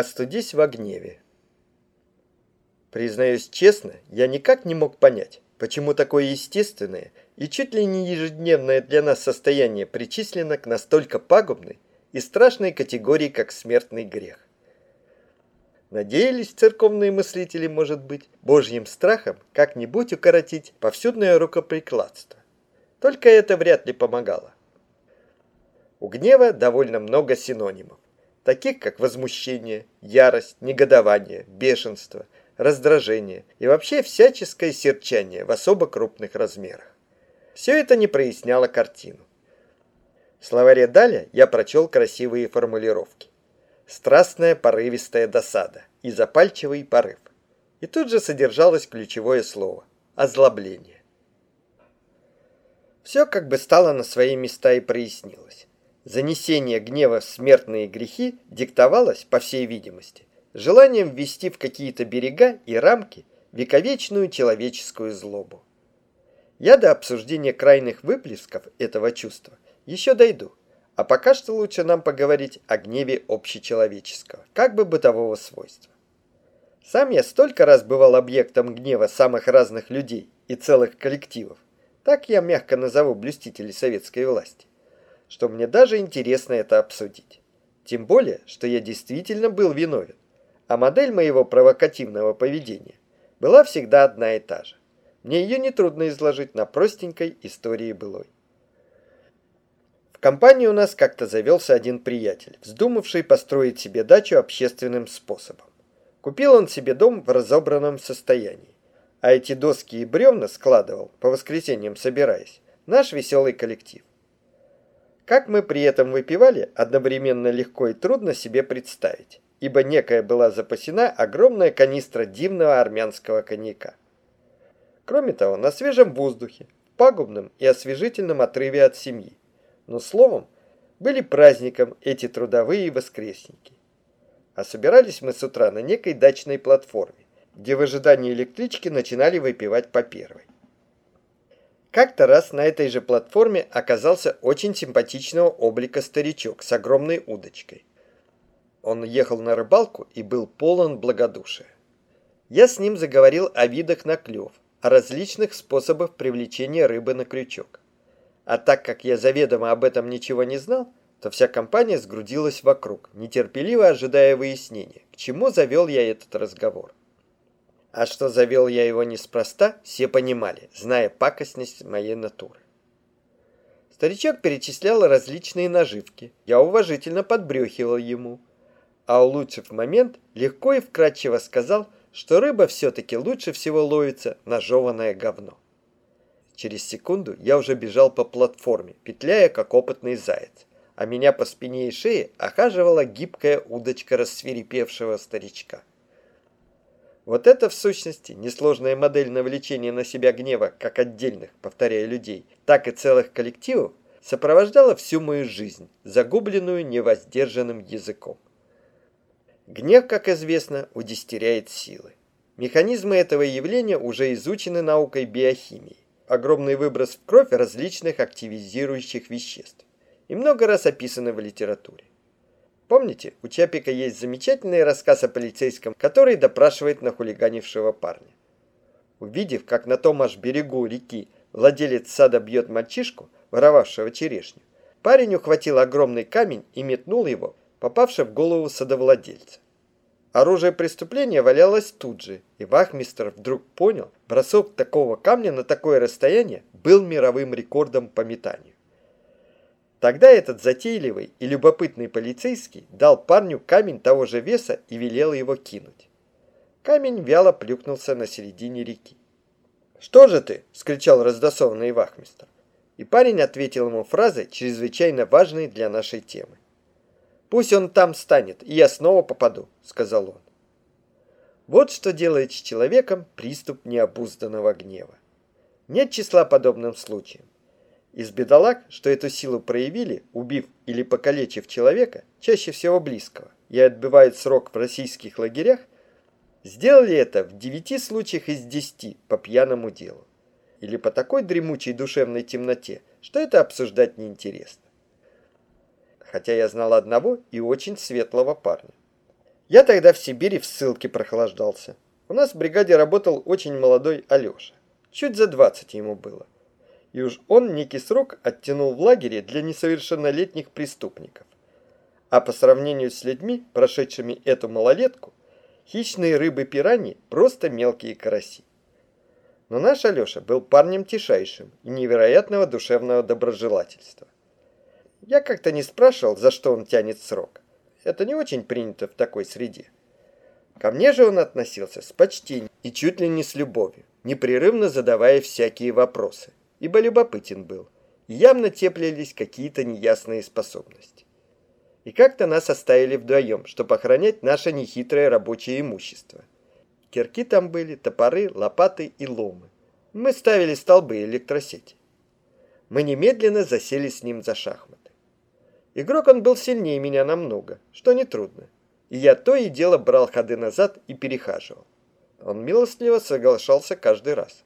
Остудись в гневе. Признаюсь честно, я никак не мог понять, почему такое естественное и чуть ли не ежедневное для нас состояние причислено к настолько пагубной и страшной категории, как смертный грех. Надеялись церковные мыслители, может быть, божьим страхом как-нибудь укоротить повсюдное рукоприкладство. Только это вряд ли помогало. У гнева довольно много синонимов таких как возмущение, ярость, негодование, бешенство, раздражение и вообще всяческое серчание в особо крупных размерах. Все это не проясняло картину. В словаре Даля я прочел красивые формулировки. Страстная порывистая досада и запальчивый порыв. И тут же содержалось ключевое слово – озлобление. Все как бы стало на свои места и прояснилось занесение гнева в смертные грехи диктовалось, по всей видимости, желанием ввести в какие-то берега и рамки вековечную человеческую злобу. Я до обсуждения крайних выплесков этого чувства еще дойду, а пока что лучше нам поговорить о гневе общечеловеческого, как бы бытового свойства. Сам я столько раз бывал объектом гнева самых разных людей и целых коллективов, так я мягко назову блюстителей советской власти, что мне даже интересно это обсудить. Тем более, что я действительно был виновен, а модель моего провокативного поведения была всегда одна и та же. Мне ее нетрудно изложить на простенькой истории былой. В компании у нас как-то завелся один приятель, вздумавший построить себе дачу общественным способом. Купил он себе дом в разобранном состоянии, а эти доски и бревна складывал, по воскресеньям собираясь, наш веселый коллектив. Как мы при этом выпивали, одновременно легко и трудно себе представить, ибо некая была запасена огромная канистра дивного армянского коньяка. Кроме того, на свежем воздухе, пагубном и освежительном отрыве от семьи. Но словом, были праздником эти трудовые воскресники. А собирались мы с утра на некой дачной платформе, где в ожидании электрички начинали выпивать по первой. Как-то раз на этой же платформе оказался очень симпатичного облика старичок с огромной удочкой. Он ехал на рыбалку и был полон благодушия. Я с ним заговорил о видах на клев, о различных способах привлечения рыбы на крючок. А так как я заведомо об этом ничего не знал, то вся компания сгрудилась вокруг, нетерпеливо ожидая выяснения, к чему завел я этот разговор. А что завел я его неспроста, все понимали, зная пакостность моей натуры. Старичок перечислял различные наживки. Я уважительно подбрехивал ему. А улучшив момент, легко и вкратчиво сказал, что рыба все-таки лучше всего ловится на жеванное говно. Через секунду я уже бежал по платформе, петляя, как опытный заяц, а меня по спине и шее охаживала гибкая удочка рассверепевшего старичка. Вот это в сущности несложная модель навлечения на себя гнева как отдельных, повторяю, людей, так и целых коллективов, сопровождала всю мою жизнь, загубленную невоздержанным языком. Гнев, как известно, удестеряет силы. Механизмы этого явления уже изучены наукой биохимии. Огромный выброс в кровь различных активизирующих веществ и много раз описаны в литературе. Помните, у Чапика есть замечательный рассказ о полицейском, который допрашивает нахулиганившего парня. Увидев, как на том аж берегу реки владелец сада бьет мальчишку, воровавшего черешню, парень ухватил огромный камень и метнул его, попавший в голову садовладельца. Оружие преступления валялось тут же, и вахмистр вдруг понял, бросок такого камня на такое расстояние был мировым рекордом по метанию. Тогда этот затейливый и любопытный полицейский дал парню камень того же веса и велел его кинуть. Камень вяло плюхнулся на середине реки. «Что же ты?» – скричал раздосованный вахмистр. И парень ответил ему фразой, чрезвычайно важной для нашей темы. «Пусть он там станет, и я снова попаду», – сказал он. Вот что делает с человеком приступ необузданного гнева. Нет числа подобным случаям. Из бедолаг, что эту силу проявили, убив или покалечив человека, чаще всего близкого, и отбывают срок в российских лагерях, сделали это в девяти случаях из десяти по пьяному делу. Или по такой дремучей душевной темноте, что это обсуждать неинтересно. Хотя я знал одного и очень светлого парня. Я тогда в Сибири в ссылке прохлаждался. У нас в бригаде работал очень молодой Алеша. Чуть за 20 ему было. И уж он некий срок оттянул в лагере для несовершеннолетних преступников. А по сравнению с людьми, прошедшими эту малолетку, хищные рыбы-пираньи просто мелкие караси. Но наш Алеша был парнем тишайшим и невероятного душевного доброжелательства. Я как-то не спрашивал, за что он тянет срок. Это не очень принято в такой среде. Ко мне же он относился с почтением и чуть ли не с любовью, непрерывно задавая всякие вопросы, ибо любопытен был, явно теплились какие-то неясные способности. И как-то нас оставили вдвоем, чтобы охранять наше нехитрое рабочее имущество. Кирки там были, топоры, лопаты и ломы. Мы ставили столбы и электросети. Мы немедленно засели с ним за шахматы. Игрок он был сильнее меня намного, что нетрудно. И я то и дело брал ходы назад и перехаживал. Он милостливо соглашался каждый раз.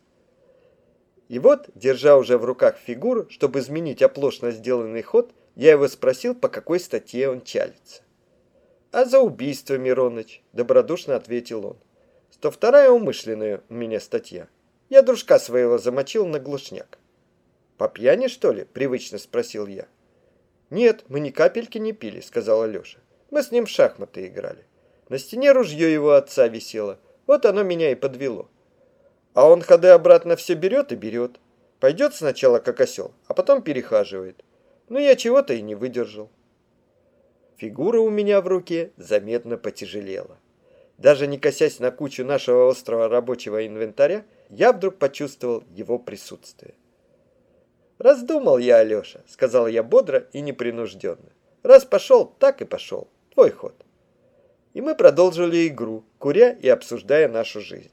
И вот, держа уже в руках фигуру, чтобы изменить оплошно сделанный ход, я его спросил, по какой статье он чалится. «А за убийство, Мироныч», — добродушно ответил он. «Сто вторая умышленная у меня статья. Я дружка своего замочил на глушняк». «По пьяни, что ли?» — привычно спросил я. «Нет, мы ни капельки не пили», — сказал Алеша. «Мы с ним в шахматы играли. На стене ружье его отца висело. Вот оно меня и подвело. А он ходы обратно все берет и берет. Пойдет сначала как осел, а потом перехаживает. Но я чего-то и не выдержал. Фигура у меня в руке заметно потяжелела. Даже не косясь на кучу нашего острого рабочего инвентаря, я вдруг почувствовал его присутствие. «Раздумал я, Алеша», — сказал я бодро и непринужденно. «Раз пошел, так и пошел. Твой ход». И мы продолжили игру, куря и обсуждая нашу жизнь.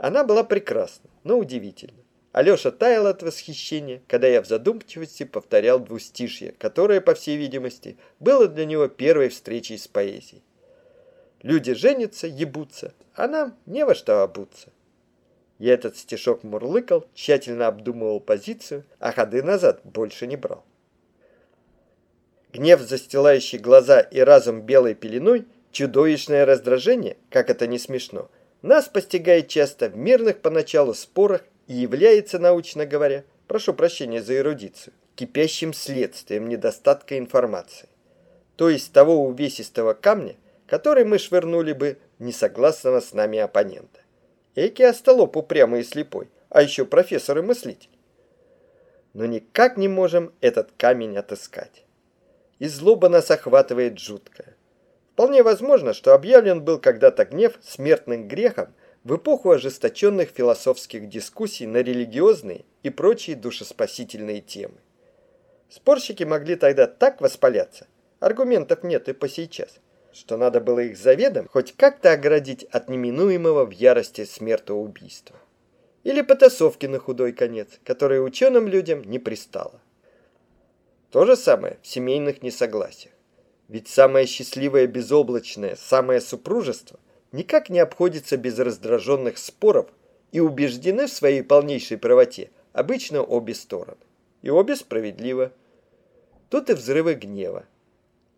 Она была прекрасна, но удивительна. Алеша таял от восхищения, когда я в задумчивости повторял двустишье, которое, по всей видимости, было для него первой встречей с поэзией. Люди женятся, ебутся, а нам не во что обуться. Я этот стишок мурлыкал, тщательно обдумывал позицию, а ходы назад больше не брал. Гнев, застилающий глаза и разум белой пеленой, чудовищное раздражение, как это не смешно – нас постигает часто в мирных поначалу спорах и является, научно говоря, прошу прощения за эрудицию, кипящим следствием недостатка информации. То есть того увесистого камня, который мы швырнули бы несогласного с нами оппонента. Эки остолоп упрямый и слепой, а еще профессор и мыслитель. Но никак не можем этот камень отыскать. И злоба нас охватывает жуткая. Вполне возможно, что объявлен был когда-то гнев смертным грехом в эпоху ожесточенных философских дискуссий на религиозные и прочие душеспасительные темы. Спорщики могли тогда так воспаляться, аргументов нет и по сейчас, что надо было их заведом хоть как-то оградить от неминуемого в ярости смертоубийства. Или потасовки на худой конец, которые ученым людям не пристало. То же самое в семейных несогласиях. Ведь самое счастливое безоблачное, самое супружество никак не обходится без раздраженных споров и убеждены в своей полнейшей правоте обычно обе стороны. И обе справедливо. Тут и взрывы гнева.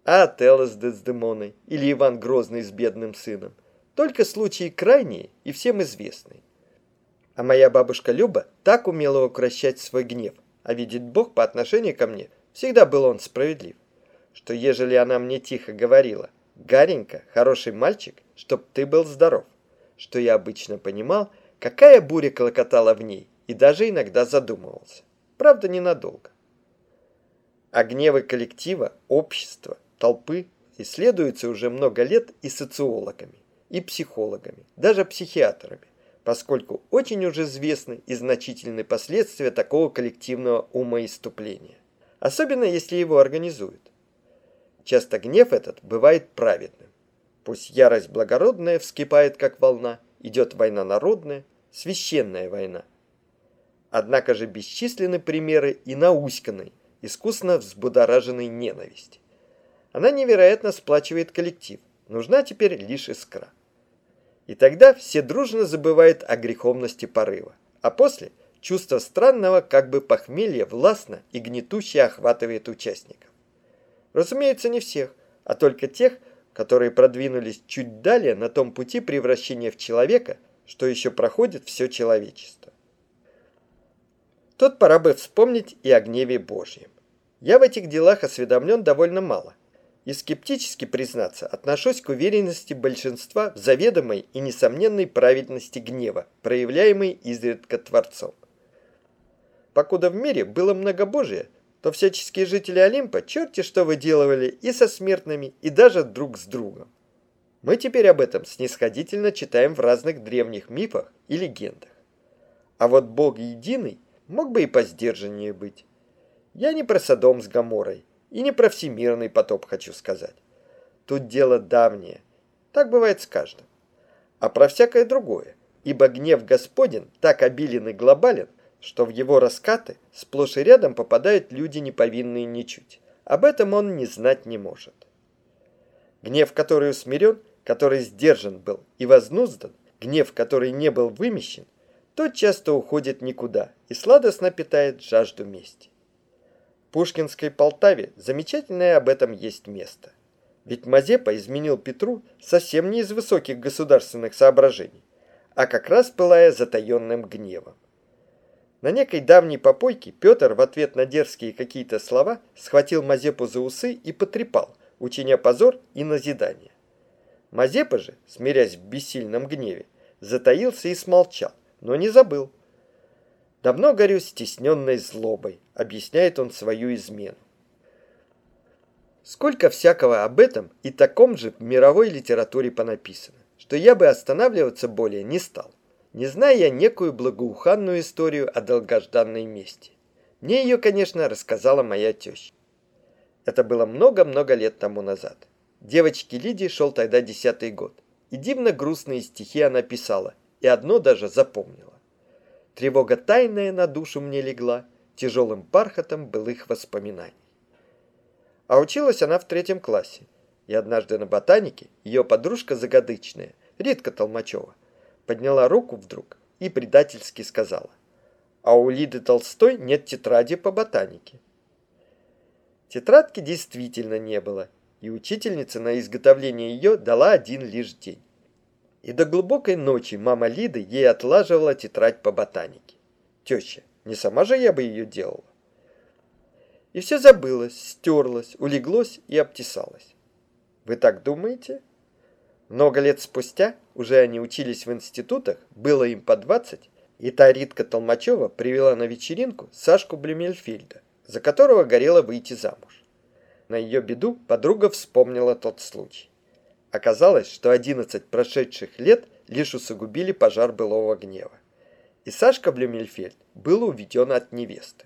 А Отелло с Дездемоной или Иван Грозный с бедным сыном. Только случаи крайние и всем известные. А моя бабушка Люба так умела укращать свой гнев, а видит Бог по отношению ко мне, всегда был он справедлив что ежели она мне тихо говорила, «Гаренька, хороший мальчик, чтоб ты был здоров», что я обычно понимал, какая буря клокотала в ней, и даже иногда задумывался. Правда, ненадолго. А гневы коллектива, общества, толпы исследуются уже много лет и социологами, и психологами, даже психиатрами, поскольку очень уже известны и значительны последствия такого коллективного умоиступления, особенно если его организуют. Часто гнев этот бывает праведным. Пусть ярость благородная вскипает, как волна, идет война народная, священная война. Однако же бесчисленны примеры и науськанной, искусно взбудораженной ненависти. Она невероятно сплачивает коллектив, нужна теперь лишь искра. И тогда все дружно забывают о греховности порыва, а после чувство странного как бы похмелья властно и гнетуще охватывает участников. Разумеется, не всех, а только тех, которые продвинулись чуть далее на том пути превращения в человека, что еще проходит все человечество. Тут пора бы вспомнить и о гневе Божьем. Я в этих делах осведомлен довольно мало, и скептически, признаться, отношусь к уверенности большинства в заведомой и несомненной праведности гнева, проявляемой изредка Творцом. Покуда в мире было многобожие, то всяческие жители Олимпа черти что выделывали и со смертными, и даже друг с другом. Мы теперь об этом снисходительно читаем в разных древних мифах и легендах. А вот Бог единый мог бы и по сдержаннее быть. Я не про Содом с Гоморой и не про всемирный потоп хочу сказать. Тут дело давнее. Так бывает с каждым. А про всякое другое. Ибо гнев Господен так обилен и глобален, что в его раскаты сплошь и рядом попадают люди неповинные ничуть. Об этом он не знать не может. Гнев, который усмирен, который сдержан был и вознуздан, гнев, который не был вымещен, тот часто уходит никуда и сладостно питает жажду мести. В Пушкинской Полтаве замечательное об этом есть место. Ведь Мазепа изменил Петру совсем не из высоких государственных соображений, а как раз пылая затаенным гневом. На некой давней попойке Петр в ответ на дерзкие какие-то слова схватил Мазепу за усы и потрепал, учиня позор и назидание. Мазепа же, смирясь в бессильном гневе, затаился и смолчал, но не забыл. «Давно горю стесненной злобой», — объясняет он свою измену. Сколько всякого об этом и таком же в мировой литературе понаписано, что я бы останавливаться более не стал не зная я некую благоуханную историю о долгожданной мести. Мне ее, конечно, рассказала моя теща. Это было много-много лет тому назад. Девочке Лидии шел тогда десятый год. И дивно грустные стихи она писала, и одно даже запомнила. Тревога тайная на душу мне легла, тяжелым бархатом былых воспоминаний. А училась она в третьем классе, и однажды на ботанике ее подружка загадычная, Ритка Толмачева, подняла руку вдруг и предательски сказала, а у Лиды Толстой нет тетради по ботанике. Тетрадки действительно не было, и учительница на изготовление ее дала один лишь день. И до глубокой ночи мама Лиды ей отлаживала тетрадь по ботанике. Теща, не сама же я бы ее делала. И все забылось, стерлось, улеглось и обтесалось. Вы так думаете? Много лет спустя, уже они учились в институтах, было им по 20, и та Ритка Толмачева привела на вечеринку Сашку Блюмельфельда, за которого горела выйти замуж. На ее беду подруга вспомнила тот случай. Оказалось, что 11 прошедших лет лишь усугубили пожар былого гнева. И Сашка Блюмельфельд был уведен от невесты.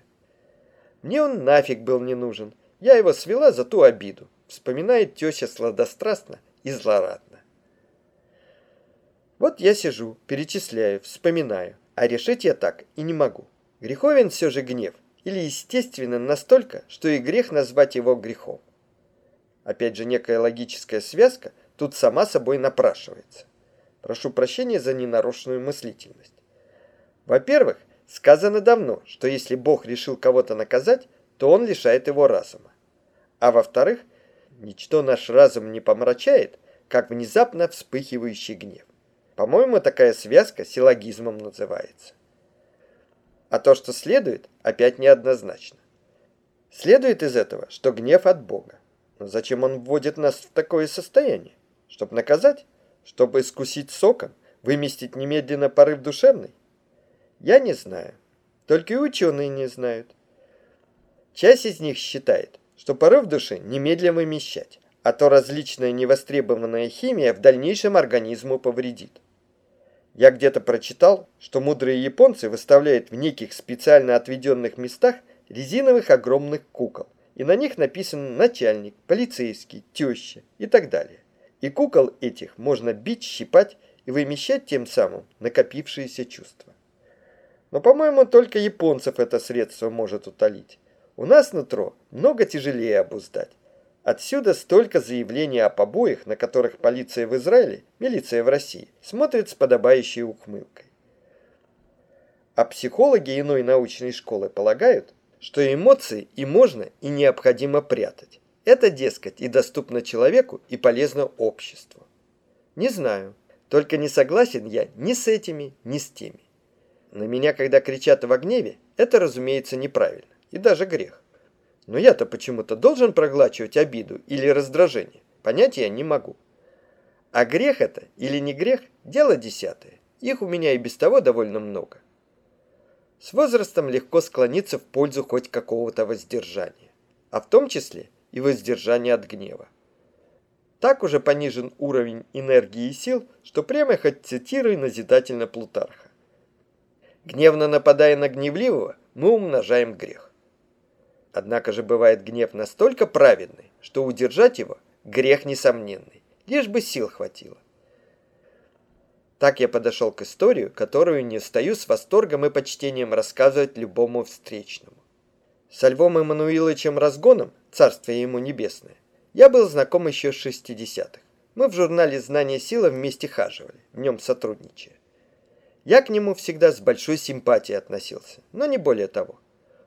Мне он нафиг был не нужен. Я его свела за ту обиду, вспоминает теща сладострастно и злорадно. Вот я сижу, перечисляю, вспоминаю, а решить я так и не могу. Греховен все же гнев, или естественно настолько, что и грех назвать его грехом. Опять же, некая логическая связка тут сама собой напрашивается. Прошу прощения за ненарушенную мыслительность. Во-первых, сказано давно, что если Бог решил кого-то наказать, то он лишает его разума. А во-вторых, ничто наш разум не помрачает, как внезапно вспыхивающий гнев. По-моему, такая связка силлогизмом называется. А то, что следует, опять неоднозначно. Следует из этого, что гнев от Бога. Но зачем он вводит нас в такое состояние? Чтобы наказать? Чтобы искусить соком? Выместить немедленно порыв душевный? Я не знаю. Только и ученые не знают. Часть из них считает, что порыв души немедленно вымещать, а то различная невостребованная химия в дальнейшем организму повредит. Я где-то прочитал, что мудрые японцы выставляют в неких специально отведенных местах резиновых огромных кукол, и на них написано начальник, полицейский, теща и так далее. И кукол этих можно бить, щипать и вымещать тем самым накопившиеся чувства. Но, по-моему, только японцев это средство может утолить. У нас нутро много тяжелее обуздать. Отсюда столько заявлений о побоях, на которых полиция в Израиле, милиция в России, смотрит с подобающей ухмылкой. А психологи иной научной школы полагают, что эмоции и можно, и необходимо прятать. Это, дескать, и доступно человеку, и полезно обществу. Не знаю, только не согласен я ни с этими, ни с теми. На меня, когда кричат во гневе, это, разумеется, неправильно и даже грех. Но я-то почему-то должен проглачивать обиду или раздражение. Понять я не могу. А грех это или не грех – дело десятое. Их у меня и без того довольно много. С возрастом легко склониться в пользу хоть какого-то воздержания, а в том числе и воздержания от гнева. Так уже понижен уровень энергии и сил, что прямо хоть цитируй назидательно Плутарха. Гневно нападая на гневливого, мы умножаем грех. Однако же бывает гнев настолько праведный, что удержать его – грех несомненный, лишь бы сил хватило. Так я подошел к историю, которую не стою с восторгом и почтением рассказывать любому встречному. Со Львом Эммануиловичем Разгоном, царствие ему небесное, я был знаком еще с 60-х. Мы в журнале «Знание сила» вместе хаживали, в нем сотрудничая. Я к нему всегда с большой симпатией относился, но не более того.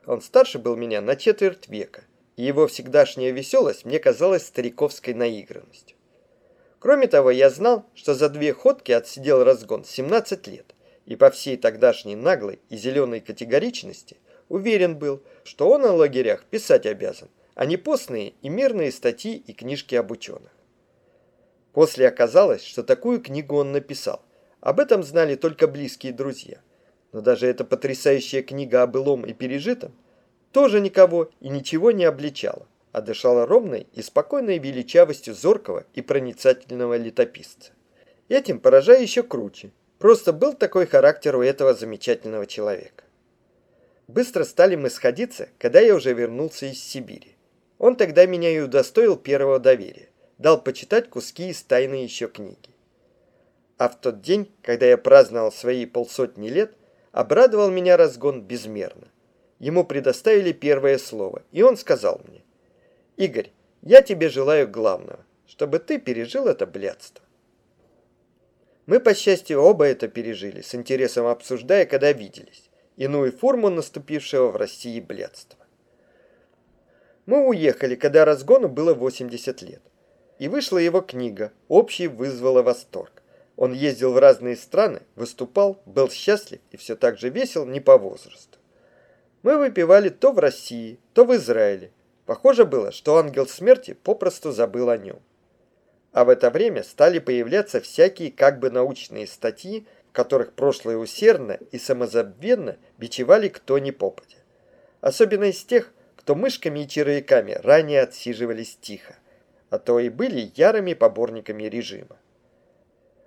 Он старше был меня на четверть века, и его всегдашняя веселость мне казалась стариковской наигранностью. Кроме того, я знал, что за две ходки отсидел разгон 17 лет, и по всей тогдашней наглой и зеленой категоричности уверен был, что он о лагерях писать обязан, а не постные и мирные статьи и книжки об ученых. После оказалось, что такую книгу он написал. Об этом знали только близкие друзья. Но даже эта потрясающая книга о былом и пережитом тоже никого и ничего не обличала а дышала ровной и спокойной величавостью зоркого и проницательного летописца. Этим поражая еще круче. Просто был такой характер у этого замечательного человека. Быстро стали мы сходиться, когда я уже вернулся из Сибири. Он тогда меня и удостоил первого доверия, дал почитать куски из тайной еще книги. А в тот день, когда я праздновал свои полсотни лет, обрадовал меня разгон безмерно. Ему предоставили первое слово, и он сказал мне, Игорь, я тебе желаю главного, чтобы ты пережил это блядство. Мы, по счастью, оба это пережили, с интересом обсуждая, когда виделись, иную форму наступившего в России блядства. Мы уехали, когда разгону было 80 лет. И вышла его книга «Общий вызвала восторг». Он ездил в разные страны, выступал, был счастлив и все так же весел не по возрасту. Мы выпивали то в России, то в Израиле, Похоже было, что ангел смерти попросту забыл о нем. А в это время стали появляться всякие как бы научные статьи, в которых прошлое усердно и самозабвенно бичевали кто ни попадя. Особенно из тех, кто мышками и червяками ранее отсиживались тихо, а то и были ярыми поборниками режима.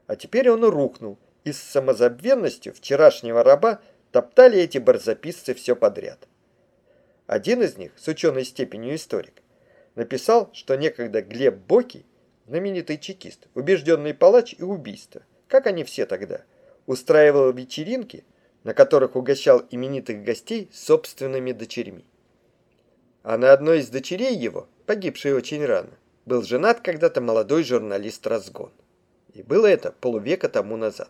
А теперь он рухнул, и с самозабвенностью вчерашнего раба топтали эти барзаписцы все подряд. Один из них, с ученой степенью историк, написал, что некогда Глеб Боки, знаменитый чекист, убежденный палач и убийство, как они все тогда, устраивал вечеринки, на которых угощал именитых гостей собственными дочерьми. А на одной из дочерей его, погибшей очень рано, был женат когда-то молодой журналист Разгон. И было это полувека тому назад.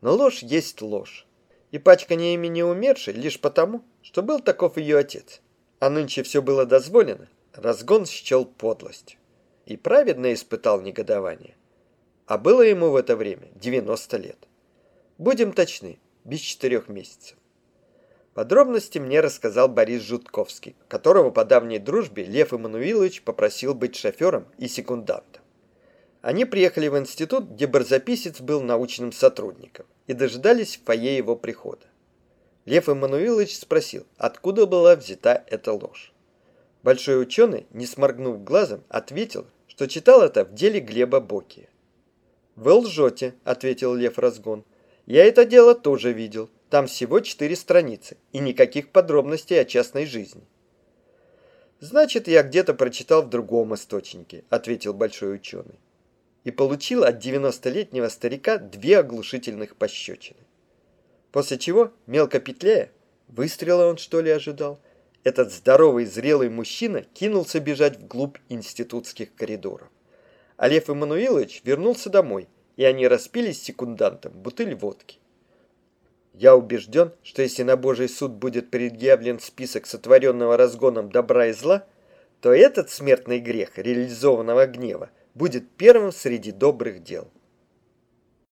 Но ложь есть ложь. И пачкание имени умершей лишь потому, что был таков ее отец. А нынче все было дозволено, разгон счел подлостью. И праведно испытал негодование. А было ему в это время 90 лет. Будем точны, без четырех месяцев. Подробности мне рассказал Борис Жутковский, которого по давней дружбе Лев Эммануилович попросил быть шофером и секундантом. Они приехали в институт, где барзаписец был научным сотрудником, и дожидались в фойе его прихода. Лев Эммануилович спросил, откуда была взята эта ложь. Большой ученый, не сморгнув глазом, ответил, что читал это в деле Глеба Боки. «Вы лжете», — ответил Лев Разгон. «Я это дело тоже видел. Там всего четыре страницы и никаких подробностей о частной жизни». «Значит, я где-то прочитал в другом источнике», — ответил большой ученый. И получил от 90-летнего старика две оглушительных пощечины. После чего, мелко петляя, выстрела он что ли ожидал, этот здоровый зрелый мужчина кинулся бежать вглубь институтских коридоров. А Лев Эммануилович вернулся домой, и они распили с секундантом бутыль водки. Я убежден, что если на Божий суд будет предъявлен список сотворенного разгоном добра и зла, то этот смертный грех реализованного гнева будет первым среди добрых дел.